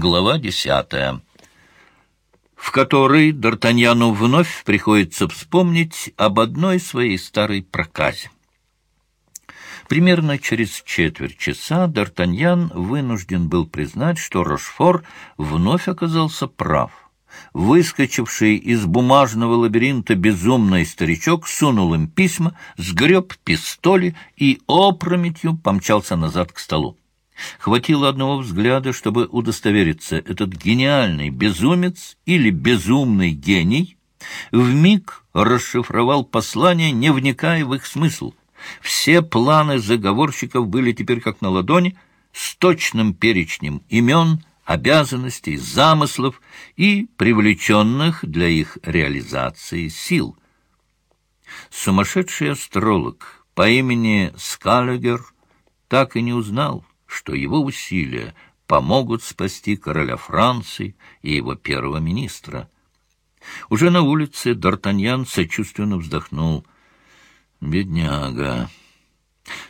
Глава десятая, в которой Д'Артаньяну вновь приходится вспомнить об одной своей старой проказе. Примерно через четверть часа Д'Артаньян вынужден был признать, что Рошфор вновь оказался прав. Выскочивший из бумажного лабиринта безумный старичок сунул им письма, сгреб пистоли и опрометью помчался назад к столу. Хватило одного взгляда, чтобы удостовериться, этот гениальный безумец или безумный гений вмиг расшифровал послание, не вникая в их смысл. Все планы заговорщиков были теперь как на ладони, с точным перечнем имен, обязанностей, замыслов и привлеченных для их реализации сил. Сумасшедший астролог по имени Скаллигер так и не узнал, что его усилия помогут спасти короля Франции и его первого министра. Уже на улице Д'Артаньян сочувственно вздохнул — Бедняга.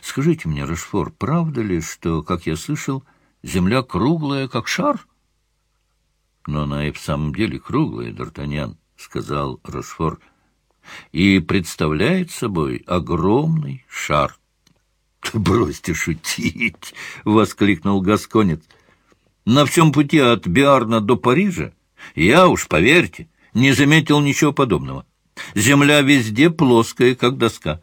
Скажите мне, Рашфор, правда ли, что, как я слышал, земля круглая, как шар? Но она и в самом деле круглая, Д'Артаньян, — сказал Рашфор, — и представляет собой огромный шар. — Бросьте шутить! — воскликнул Гасконец. — На всем пути от Биарна до Парижа я уж, поверьте, не заметил ничего подобного. Земля везде плоская, как доска.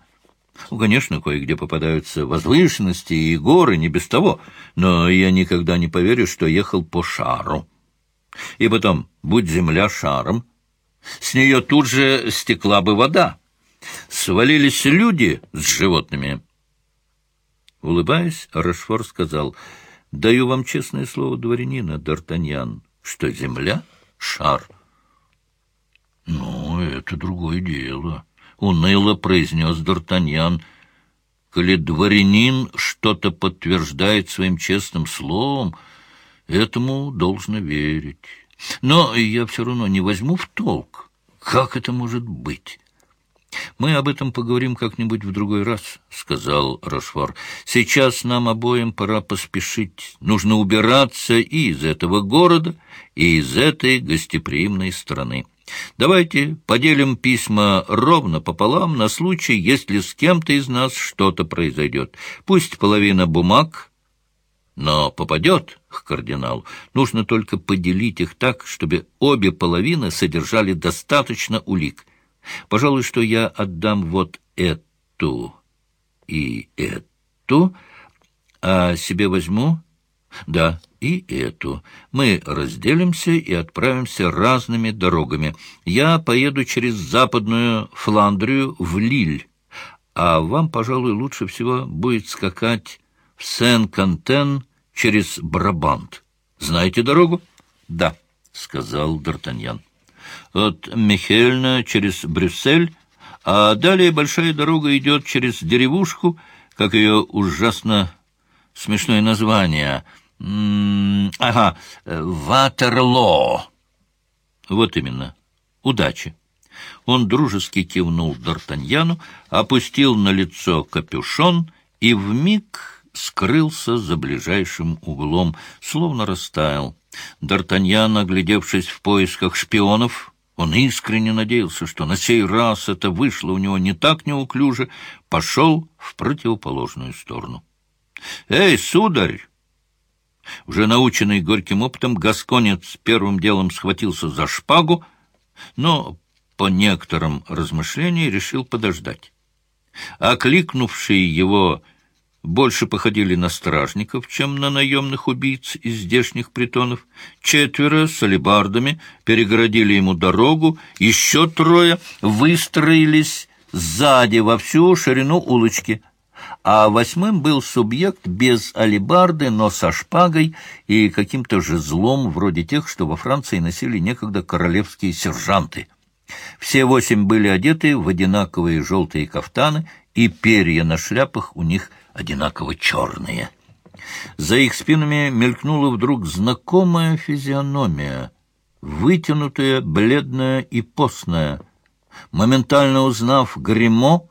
Ну, конечно, кое-где попадаются возвышенности и горы, не без того, но я никогда не поверю, что ехал по шару. И потом, будь земля шаром, с нее тут же стекла бы вода. Свалились люди с животными. Улыбаясь, Рашфор сказал, «Даю вам честное слово дворянина, Д'Артаньян, что земля — шар». «Ну, это другое дело», — уныло произнес Д'Артаньян. «Коли дворянин что-то подтверждает своим честным словом, этому должно верить. Но я все равно не возьму в толк. Как это может быть?» «Мы об этом поговорим как-нибудь в другой раз», — сказал Рошфор. «Сейчас нам обоим пора поспешить. Нужно убираться и из этого города, и из этой гостеприимной страны». Давайте поделим письма ровно пополам на случай, если с кем-то из нас что-то произойдет. Пусть половина бумаг, но попадет к кардиналу. Нужно только поделить их так, чтобы обе половины содержали достаточно улик. Пожалуй, что я отдам вот эту и эту, а себе возьму да, и эту. Мы разделимся и отправимся разными дорогами. Я поеду через Западную Фландрию в Лиль, а вам, пожалуй, лучше всего будет скакать в Сен-Кантен через Брабант. Знаете дорогу? Да, сказал Д'Артаньян. От Михельна через Брюссель, а далее большая дорога идет через деревушку, как ее ужасно смешное название — ага, Ватерлоо. Вот именно. Удачи. Он дружески кивнул Д'Артаньяну, опустил на лицо капюшон и вмиг скрылся за ближайшим углом, словно растаял. Д'Артаньян, оглядевшись в поисках шпионов, он искренне надеялся, что на сей раз это вышло у него не так неуклюже, пошел в противоположную сторону. «Эй, сударь!» Уже наученный горьким опытом, Гасконец первым делом схватился за шпагу, но по некоторым размышлениям решил подождать. Окликнувшие его больше походили на стражников, чем на наемных убийц из здешних притонов. Четверо с алебардами перегородили ему дорогу, еще трое выстроились сзади во всю ширину улочки — а восьмым был субъект без алебарды, но со шпагой и каким-то жезлом, вроде тех, что во Франции носили некогда королевские сержанты. Все восемь были одеты в одинаковые желтые кафтаны, и перья на шляпах у них одинаково черные. За их спинами мелькнула вдруг знакомая физиономия, вытянутая, бледная и постная. Моментально узнав гримо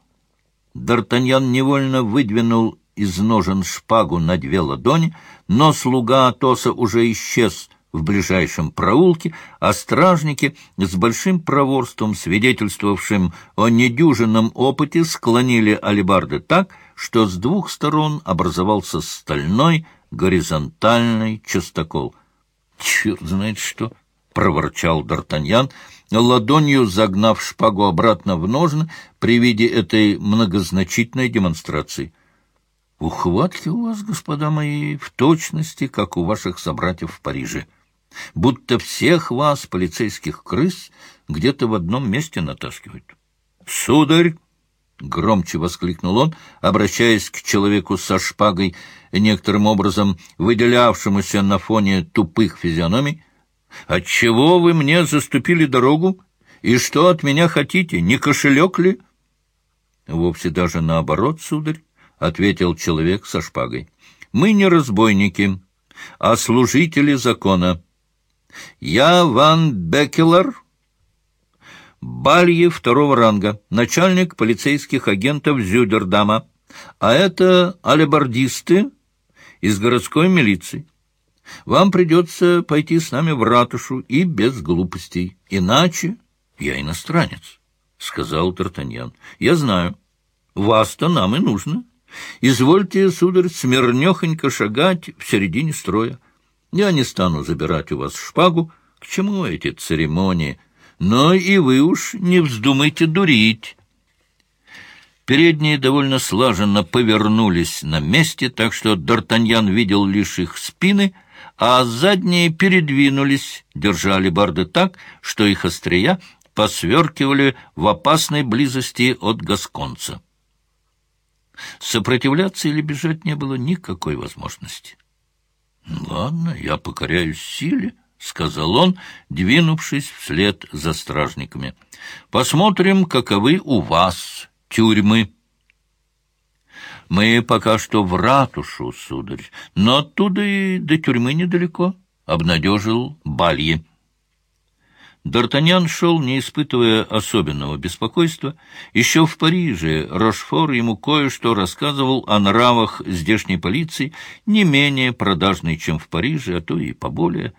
Д'Артаньян невольно выдвинул из ножен шпагу на две ладони, но слуга Атоса уже исчез в ближайшем проулке, а стражники с большим проворством, свидетельствовавшим о недюжинном опыте, склонили алебарды так, что с двух сторон образовался стальной горизонтальный частокол. — Черт знает что! — проворчал Д'Артаньян, ладонью загнав шпагу обратно в ножны при виде этой многозначительной демонстрации. — Ухватки у вас, господа мои, в точности, как у ваших собратьев в Париже. — будто всех вас, полицейских крыс, где-то в одном месте натаскивают. «Сударь!» — громче воскликнул он, обращаясь к человеку со шпагой, некоторым образом выделявшемуся на фоне тупых физиономий. «Отчего вы мне заступили дорогу? И что от меня хотите? Не кошелек ли?» «Вовсе даже наоборот, сударь», — ответил человек со шпагой. «Мы не разбойники, а служители закона». Я Ван Беккелер, Балье второго ранга, начальник полицейских агентов Зюдердама, а это алебардисты из городской милиции. Вам придется пойти с нами в ратушу и без глупостей, иначе я иностранец, — сказал Тартаньян. — Я знаю. Вас-то нам и нужно. Извольте, сударь, смирнехонько шагать в середине строя. Я не стану забирать у вас шпагу. К чему эти церемонии? Но и вы уж не вздумайте дурить. Передние довольно слаженно повернулись на месте, так что Д'Артаньян видел лишь их спины, а задние передвинулись, держали барды так, что их острия посверкивали в опасной близости от гасконца. Сопротивляться или бежать не было никакой возможности. — Ладно, я покоряюсь силе, — сказал он, двинувшись вслед за стражниками. — Посмотрим, каковы у вас тюрьмы. — Мы пока что в ратушу, сударь, но оттуда и до тюрьмы недалеко, — обнадежил Балье. Д'Артаньян шел, не испытывая особенного беспокойства. Еще в Париже Рошфор ему кое-что рассказывал о нравах здешней полиции, не менее продажной, чем в Париже, а то и поболее.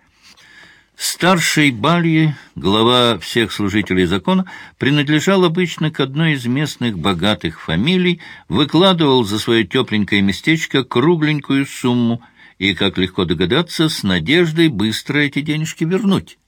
Старший Балье, глава всех служителей закона, принадлежал обычно к одной из местных богатых фамилий, выкладывал за свое тепленькое местечко кругленькую сумму и, как легко догадаться, с надеждой быстро эти денежки вернуть.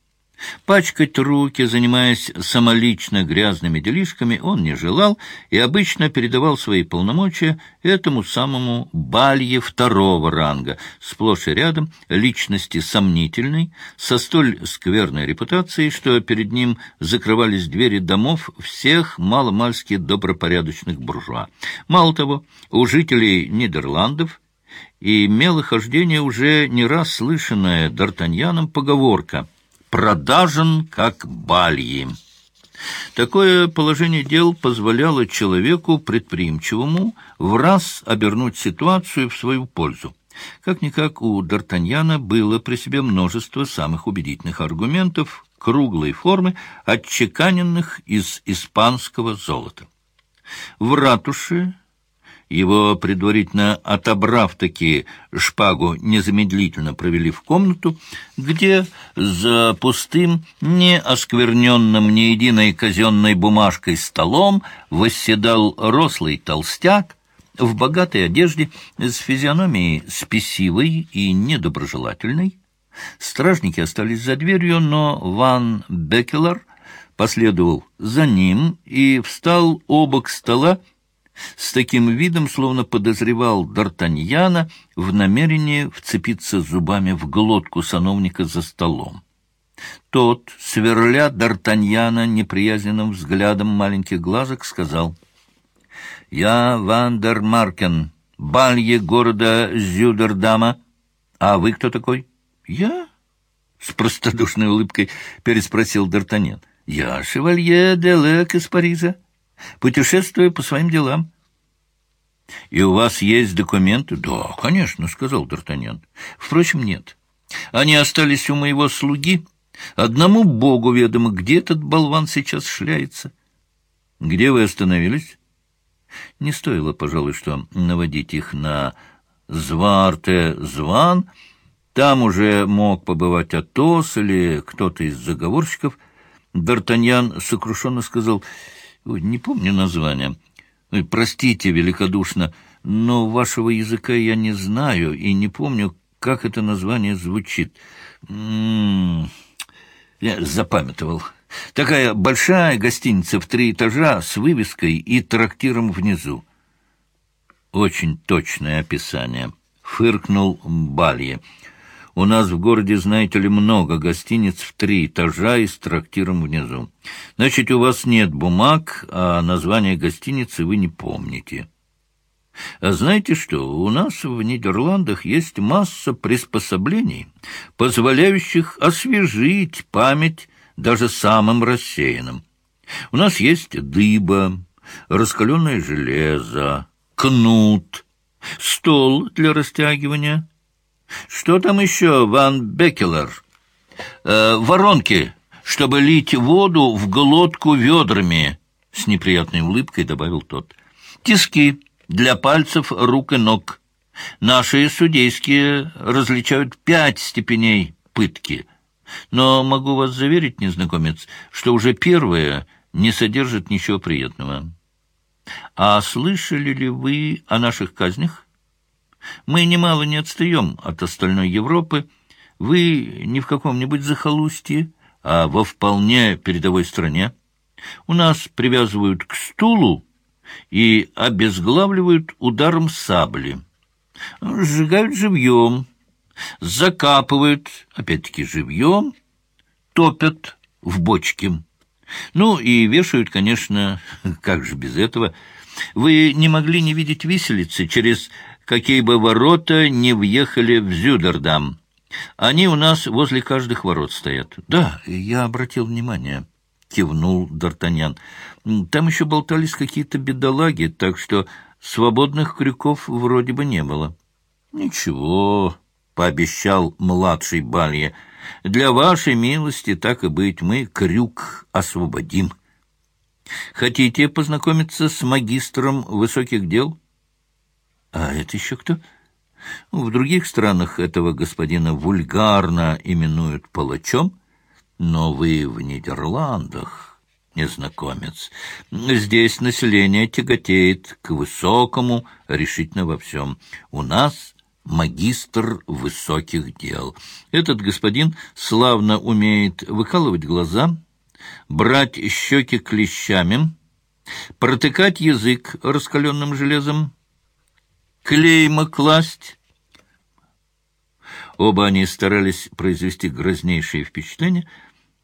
Пачкать руки, занимаясь самолично грязными делишками, он не желал и обычно передавал свои полномочия этому самому Балье второго ранга, сплошь и рядом личности сомнительной, со столь скверной репутацией, что перед ним закрывались двери домов всех маломальски добропорядочных буржуа. Мало того, у жителей Нидерландов и имела хождение уже не раз слышанная Д'Артаньяном поговорка — продажен как бальи. Такое положение дел позволяло человеку предприимчивому в раз обернуть ситуацию в свою пользу. Как-никак у Д'Артаньяна было при себе множество самых убедительных аргументов круглой формы, отчеканенных из испанского золота. В ратуше его, предварительно отобрав таки шпагу, незамедлительно провели в комнату, где за пустым, не оскверненным ни единой казенной бумажкой столом восседал рослый толстяк в богатой одежде с физиономией спесивой и недоброжелательной. Стражники остались за дверью, но Ван Беккелер последовал за ним и встал обок стола, с таким видом, словно подозревал Д'Артаньяна в намерении вцепиться зубами в глотку сановника за столом. Тот, сверля Д'Артаньяна неприязненным взглядом маленьких глазок, сказал, «Я Вандер Маркен, балье города Зюдердама. А вы кто такой?» «Я?» — с простодушной улыбкой переспросил Д'Артаньян. «Я шевалье де Лек из Парижа» путешествуя по своим делам. — И у вас есть документы? — Да, конечно, — сказал Д'Артаньян. — Впрочем, нет. Они остались у моего слуги. Одному богу ведомо, где этот болван сейчас шляется. — Где вы остановились? Не стоило, пожалуй, что наводить их на Зварте Зван, Там уже мог побывать Атос или кто-то из заговорщиков. Д'Артаньян сокрушенно сказал, не помню название. Простите великодушно, но вашего языка я не знаю и не помню, как это название звучит. М -м -м, я запамятовал. Такая большая гостиница в три этажа с вывеской и трактиром внизу. Очень точное описание. Фыркнул Балье. У нас в городе, знаете ли, много гостиниц в три этажа и с трактиром внизу. Значит, у вас нет бумаг, а название гостиницы вы не помните. А знаете что, у нас в Нидерландах есть масса приспособлений, позволяющих освежить память даже самым рассеянным. У нас есть дыба, раскаленное железо, кнут, стол для растягивания. Что там еще, Ван Беккелер? Э, воронки, чтобы лить воду в глотку ведрами, с неприятной улыбкой добавил тот. Тиски для пальцев, рук и ног. Наши судейские различают пять степеней пытки. Но могу вас заверить, незнакомец, что уже первое не содержит ничего приятного. А слышали ли вы о наших казнях? Мы немало не отстаем от остальной Европы. Вы не в каком-нибудь захолустье, а во вполне передовой стране. У нас привязывают к стулу и обезглавливают ударом сабли. Сжигают живьем, закапывают, опять-таки живьем, топят в бочке. Ну и вешают, конечно, как же без этого. Вы не могли не видеть виселицы, через какие бы ворота не въехали в Зюдердам. Они у нас возле каждых ворот стоят. Да, я обратил внимание. — кивнул Д'Артаньян. «Там еще болтались какие-то бедолаги, так что свободных крюков вроде бы не было». «Ничего», — пообещал младший Балье, — «для вашей милости, так и быть, мы крюк освободим». «Хотите познакомиться с магистром высоких дел?» «А это еще кто?» В других странах этого господина вульгарно именуют палачом, но вы в Нидерландах, незнакомец. Здесь население тяготеет к высокому решительно во всем. У нас магистр высоких дел. Этот господин славно умеет выкалывать глаза, брать щеки клещами, протыкать язык раскаленным железом, клейма класть. Оба они старались произвести грознейшее впечатление —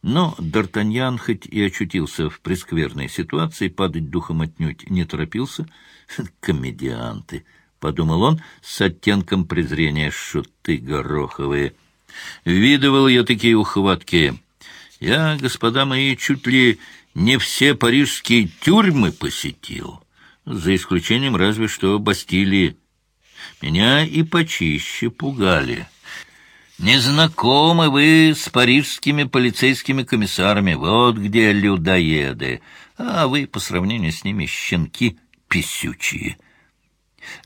но Д'Артаньян, хоть и очутился в прескверной ситуации, падать духом отнюдь не торопился. «Комедианты!» — подумал он с оттенком презрения. «Шуты гороховые!» «Видывал я такие ухватки. Я, господа мои, чуть ли не все парижские тюрьмы посетил, за исключением разве что Бастилии. Меня и почище пугали». Не знакомы вы с парижскими полицейскими комиссарами, вот где людоеды, а вы по сравнению с ними щенки писючие.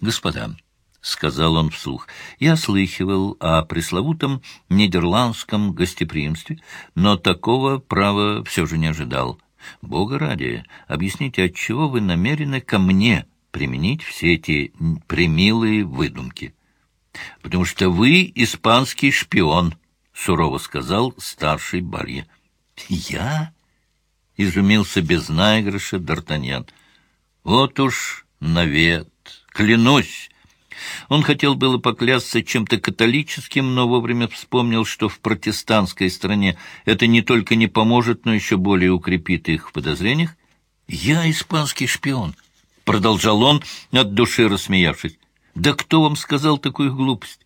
Господа, — сказал он вслух, — я слыхивал о пресловутом нидерландском гостеприимстве, но такого права все же не ожидал. Бога ради, объясните, отчего вы намерены ко мне применить все эти примилые выдумки? — Потому что вы испанский шпион, — сурово сказал старший Барье. — Я? — изумился без наигрыша Д'Артаньян. — Вот уж навет, клянусь. Он хотел было поклясться чем-то католическим, но вовремя вспомнил, что в протестантской стране это не только не поможет, но еще более укрепит их в подозрениях. «Я испанский шпион», — продолжал он, от души рассмеявшись. Да кто вам сказал такую глупость?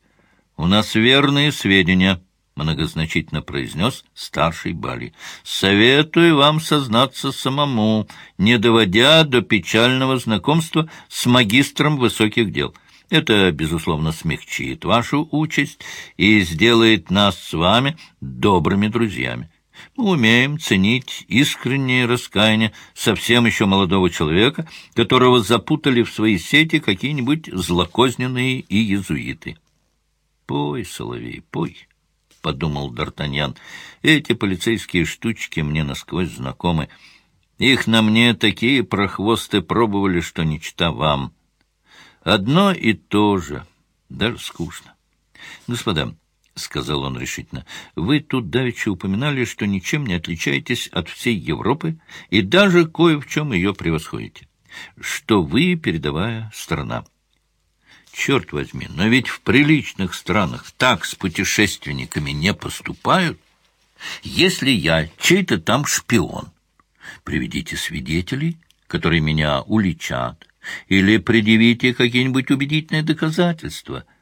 У нас верные сведения, — многозначительно произнес старший Бали. Советую вам сознаться самому, не доводя до печального знакомства с магистром высоких дел. Это, безусловно, смягчит вашу участь и сделает нас с вами добрыми друзьями. Мы умеем ценить искреннее раскаяние совсем еще молодого человека, которого запутали в свои сети какие-нибудь злокозненные и иезуиты. Пой, соловей, пой, — подумал Д'Артаньян. Эти полицейские штучки мне насквозь знакомы. Их на мне такие прохвосты пробовали, что не чита вам. Одно и то же, даже скучно. Господа, — сказал он решительно, — вы тут давеча упоминали, что ничем не отличаетесь от всей Европы и даже кое в чем ее превосходите, что вы передовая страна. Черт возьми, но ведь в приличных странах так с путешественниками не поступают. Если я чей-то там шпион, приведите свидетелей, которые меня уличат, или предъявите какие-нибудь убедительные доказательства —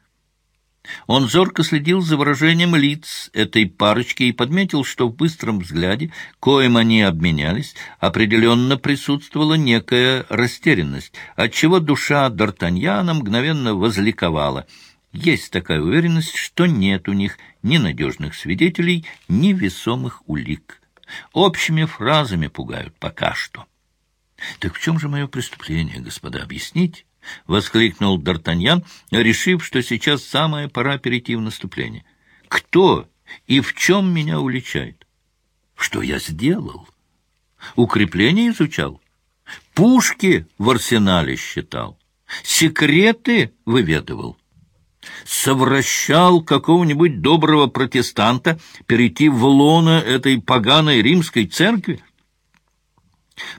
он зорко следил за выражением лиц этой парочки и подметил, что в быстром взгляде, коим они обменялись, определенно присутствовала некая растерянность, отчего душа Д'Артаньяна мгновенно возликовала. Есть такая уверенность, что нет у них ни надежных свидетелей, ни весомых улик. Общими фразами пугают пока что. Так в чем же мое преступление, господа, объяснить? — воскликнул Д'Артаньян, решив, что сейчас самая пора перейти в наступление. «Кто и в чем меня уличает? Что я сделал? Укрепление изучал, пушки в арсенале считал, секреты выведывал, совращал какого-нибудь доброго протестанта перейти в лоно этой поганой римской церкви?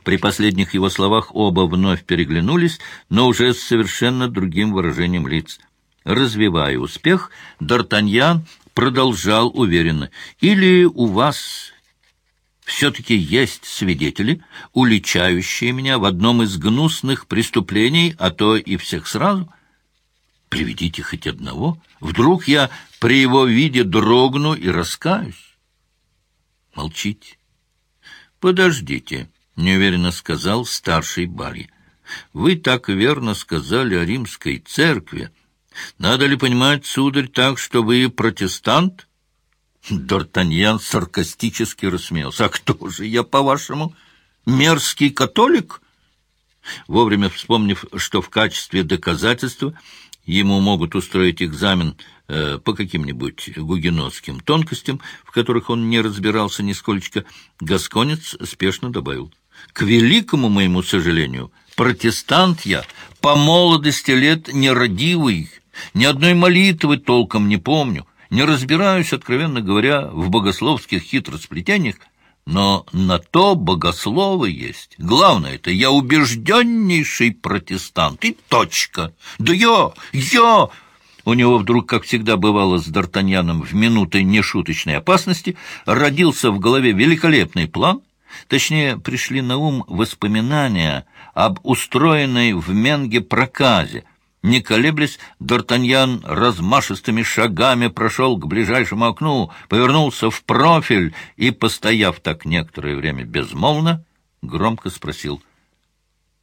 При последних его словах оба вновь переглянулись, но уже с совершенно другим выражением лиц. Развивая успех, Д'Артаньян продолжал уверенно. «Или у вас все-таки есть свидетели, уличающие меня в одном из гнусных преступлений, а то и всех сразу? Приведите хоть одного. Вдруг я при его виде дрогну и раскаюсь?» «Молчите. Подождите». — неуверенно сказал старший Барри. — Вы так верно сказали о римской церкви. Надо ли понимать, сударь, так, что вы протестант? Д'Артаньян саркастически рассмеялся. — А кто же я, по-вашему, мерзкий католик? Вовремя вспомнив, что в качестве доказательства ему могут устроить экзамен э, по каким-нибудь гугенотским тонкостям, в которых он не разбирался нисколько, Гасконец спешно добавил — к великому моему сожалению, протестант я, по молодости лет нерадивый, ни одной молитвы толком не помню, не разбираюсь, откровенно говоря, в богословских хитросплетениях, но на то богословы есть. Главное это, я убежденнейший протестант, и точка. Да я, я... У него вдруг, как всегда бывало с Д'Артаньяном в минуты нешуточной опасности, родился в голове великолепный план — Точнее, пришли на ум воспоминания об устроенной в Менге проказе. Не колеблясь, Д'Артаньян размашистыми шагами прошел к ближайшему окну, повернулся в профиль и, постояв так некоторое время безмолвно, громко спросил,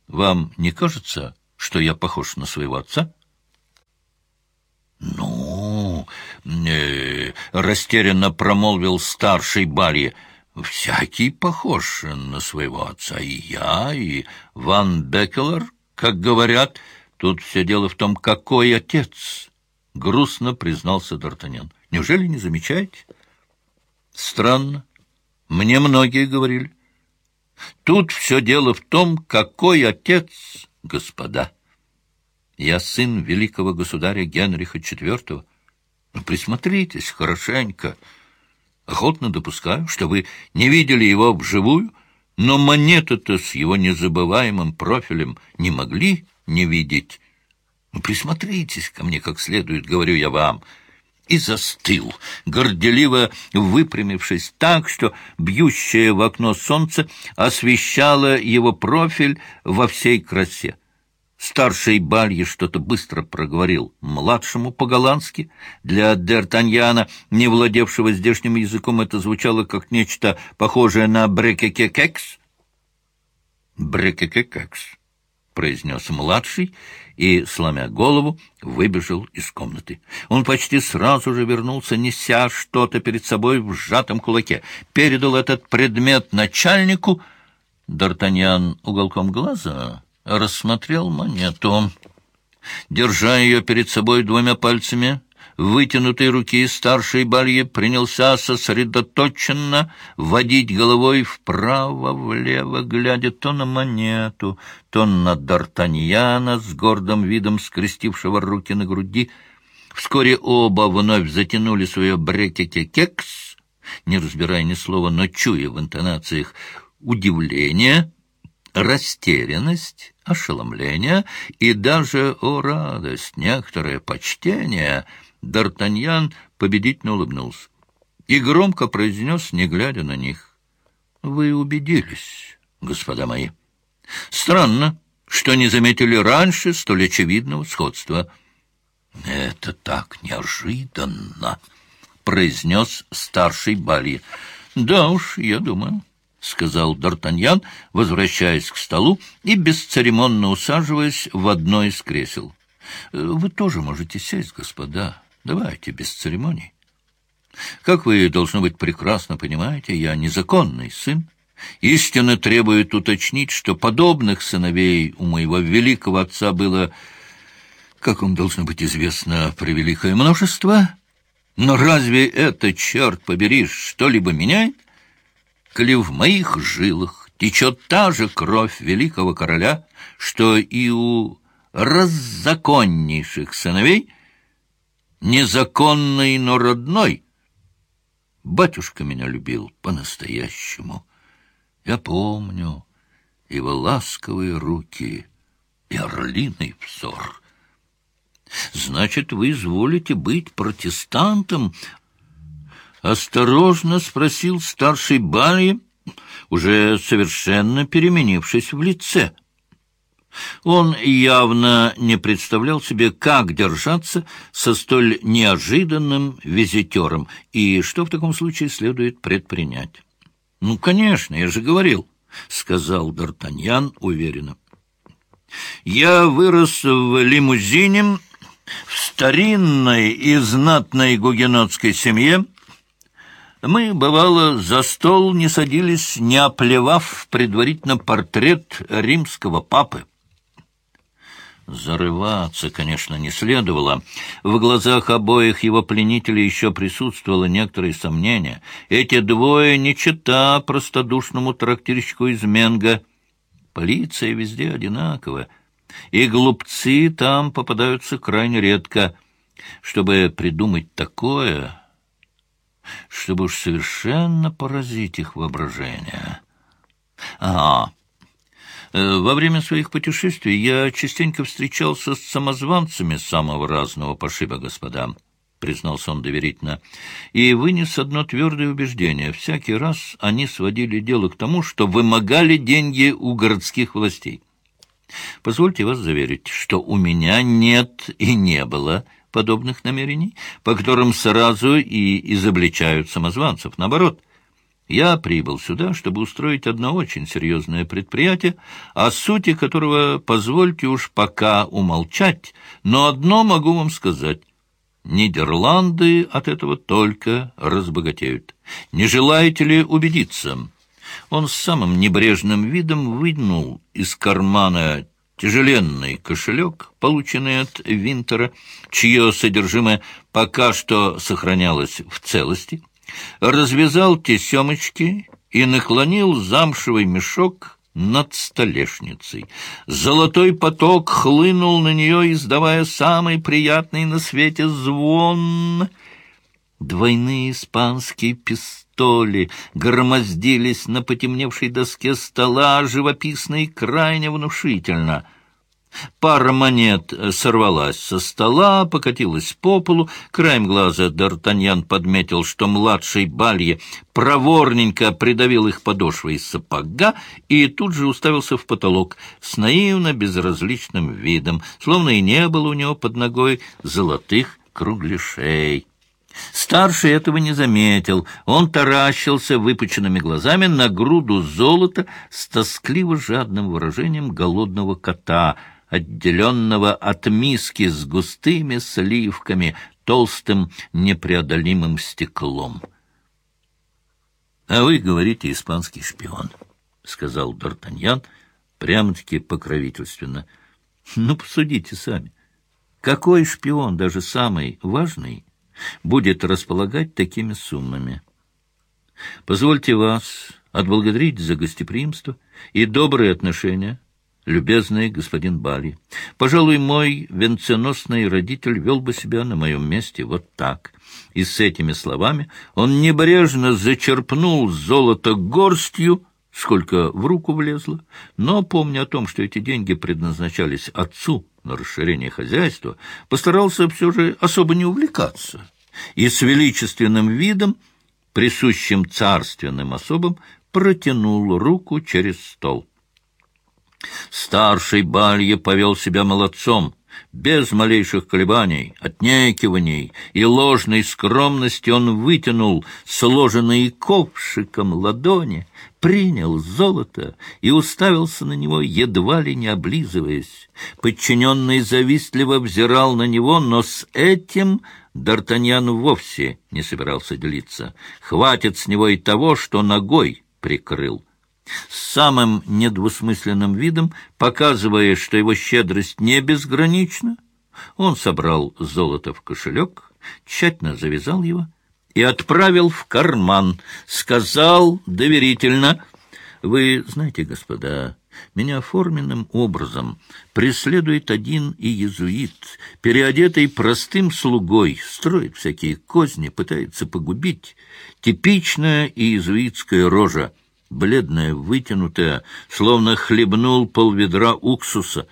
«Вам не кажется, что я похож на своего отца?» «Ну...» э, — растерянно промолвил старший Барри — Всякий похож на своего отца, и я, и Ван Беккелер, как говорят. Тут все дело в том, какой отец, — грустно признался Д'Артаньян. Неужели не замечаете? Странно. Мне многие говорили. Тут все дело в том, какой отец, господа. Я сын великого государя Генриха IV. Ну, присмотритесь хорошенько — Охотно допускаю, что вы не видели его вживую, но монеты-то с его незабываемым профилем не могли не видеть. Ну, присмотритесь ко мне как следует, говорю я вам. И застыл, горделиво выпрямившись так, что бьющее в окно солнце освещало его профиль во всей красе. Старший Балье что-то быстро проговорил младшему по-голландски. Для Д'Артаньяна, не владевшего здешним языком, это звучало как нечто похожее на брекекекекс. «Брекекекекс», — произнес младший и, сломя голову, выбежал из комнаты. Он почти сразу же вернулся, неся что-то перед собой в сжатом кулаке. Передал этот предмет начальнику. Д'Артаньян уголком глаза рассмотрел монету. Держа ее перед собой двумя пальцами, вытянутой руки старший Балье принялся сосредоточенно водить головой вправо-влево, глядя то на монету, то на Д'Артаньяна с гордым видом скрестившего руки на груди. Вскоре оба вновь затянули свое брекете-кекс, не разбирая ни слова, но чуя в интонациях удивление, растерянность, ошеломление и даже, о радость, некоторое почтение — Д'Артаньян победительно улыбнулся и громко произнес, не глядя на них. — Вы убедились, господа мои. Странно, что не заметили раньше столь очевидного сходства. — Это так неожиданно, — произнес старший Балье. — Да уж, я думаю, — сказал Д'Артаньян, возвращаясь к столу и бесцеремонно усаживаясь в одно из кресел. — Вы тоже можете сесть, господа. Давайте без церемоний. Как вы, должно быть, прекрасно понимаете, я незаконный сын. Истина требует уточнить, что подобных сыновей у моего великого отца было, как вам должно быть известно, превеликое множество. Но разве это, черт побери, что-либо меняет? Коли в моих жилах течет та же кровь великого короля, что и у раззаконнейших сыновей — незаконный, но родной. Батюшка меня любил по-настоящему. Я помню его ласковые руки и орлиный взор. Значит, вы изволите быть протестантом? Осторожно спросил старший Барри, уже совершенно переменившись в лице — он явно не представлял себе, как держаться со столь неожиданным визитером и что в таком случае следует предпринять. — Ну, конечно, я же говорил, — сказал Д'Артаньян уверенно. — Я вырос в лимузине в старинной и знатной гугенотской семье, мы, бывало, за стол не садились, не оплевав предварительно портрет римского папы. Зарываться, конечно, не следовало. В глазах обоих его пленителей еще присутствовало некоторое сомнение. Эти двое не чита простодушному трактирщику из Менга. Полиция везде одинакова, и глупцы там попадаются крайне редко. Чтобы придумать такое, чтобы уж совершенно поразить их воображение. Э, во время своих путешествий я частенько встречался с самозванцами самого разного пошиба, господа, — признался он доверительно, — и вынес одно твердое убеждение. Всякий раз они сводили дело к тому, что вымогали деньги у городских властей. Позвольте вас заверить, что у меня нет и не было подобных намерений, по которым сразу и изобличают самозванцев. Наоборот — я прибыл сюда, чтобы устроить одно очень серьезное предприятие, о сути которого позвольте уж пока умолчать, но одно могу вам сказать. Нидерланды от этого только разбогатеют. Не желаете ли убедиться? Он с самым небрежным видом вынул из кармана тяжеленный кошелек, полученный от Винтера, чье содержимое пока что сохранялось в целости, развязал тесемочки и наклонил замшевый мешок над столешницей. Золотой поток хлынул на нее, издавая самый приятный на свете звон. Двойные испанские пистоли громоздились на потемневшей доске стола, живописно и крайне внушительно — Пара монет сорвалась со стола, покатилась по полу. Краем глаза Д'Артаньян подметил, что младший Балье проворненько придавил их подошвой из сапога и тут же уставился в потолок с наивно безразличным видом, словно и не было у него под ногой золотых кругляшей. Старший этого не заметил. Он таращился выпученными глазами на груду золота с тоскливо жадным выражением голодного кота — отделенного от миски с густыми сливками, толстым непреодолимым стеклом. — А вы говорите испанский шпион, — сказал Д'Артаньян, прямо-таки покровительственно. — Ну, посудите сами. Какой шпион, даже самый важный, будет располагать такими суммами. Позвольте вас отблагодарить за гостеприимство и добрые отношения, любезный господин Бали. Пожалуй, мой венценосный родитель вел бы себя на моем месте вот так. И с этими словами он небрежно зачерпнул золото горстью, сколько в руку влезло, но, помня о том, что эти деньги предназначались отцу на расширение хозяйства, постарался все же особо не увлекаться и с величественным видом, присущим царственным особам, протянул руку через стол. Старший Балье повел себя молодцом, без малейших колебаний, отнекиваний и ложной скромности он вытянул сложенные ковшиком ладони, принял золото и уставился на него, едва ли не облизываясь. Подчиненный завистливо взирал на него, но с этим Д'Артаньян вовсе не собирался делиться. Хватит с него и того, что ногой прикрыл с самым недвусмысленным видом, показывая, что его щедрость не безгранична, он собрал золото в кошелек, тщательно завязал его и отправил в карман, сказал доверительно, «Вы знаете, господа, меня форменным образом преследует один иезуит, переодетый простым слугой, строит всякие козни, пытается погубить. Типичная иезуитская рожа — бледная, вытянутая, словно хлебнул полведра уксуса.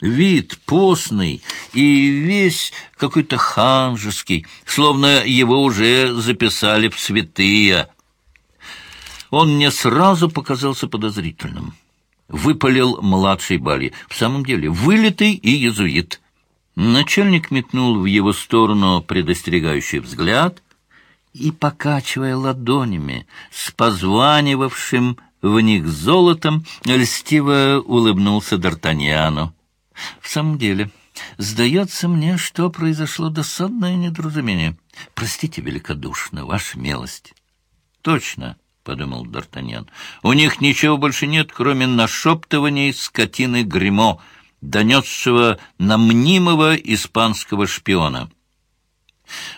Вид постный и весь какой-то ханжеский, словно его уже записали в святые. Он мне сразу показался подозрительным. Выпалил младший Бали. В самом деле, вылитый и езуит. Начальник метнул в его сторону предостерегающий взгляд — и, покачивая ладонями с позванивавшим в них золотом, льстиво улыбнулся Д'Артаньяну. — В самом деле, сдается мне, что произошло досадное недоразумение. Простите великодушно, ваша милость. — Точно, — подумал Д'Артаньян, — у них ничего больше нет, кроме нашептываний скотины Гримо, донесшего на мнимого испанского шпиона. —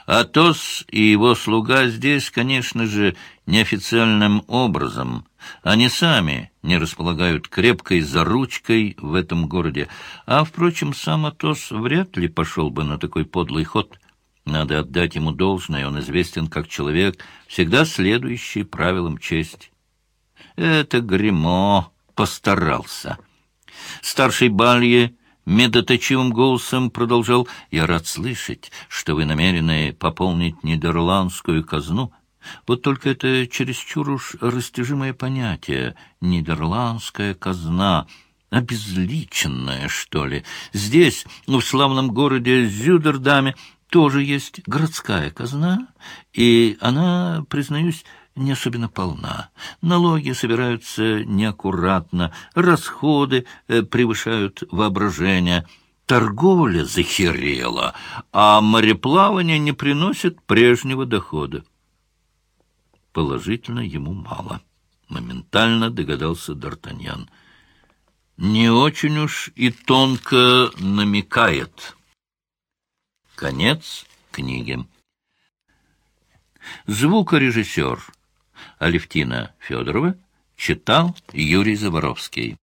Атос и его слуга здесь, конечно же, неофициальным образом. Они сами не располагают крепкой заручкой в этом городе. А, впрочем, сам Атос вряд ли пошел бы на такой подлый ход. Надо отдать ему должное, он известен как человек, всегда следующий правилам чести. Это Гремо постарался. Старший Балье медоточивым голосом продолжал, «Я рад слышать, что вы намерены пополнить нидерландскую казну. Вот только это чересчур уж растяжимое понятие — нидерландская казна» обезличенная, что ли. Здесь, в славном городе Зюдердаме, тоже есть городская казна, и она, признаюсь, не особенно полна. Налоги собираются неаккуратно, расходы э, превышают воображение, торговля захерела, а мореплавание не приносит прежнего дохода. Положительно ему мало. Моментально догадался Д'Артаньян. Не очень уж и тонко намекает. Конец книги. Звукорежиссер Алевтина Федорова читал Юрий Заборовский.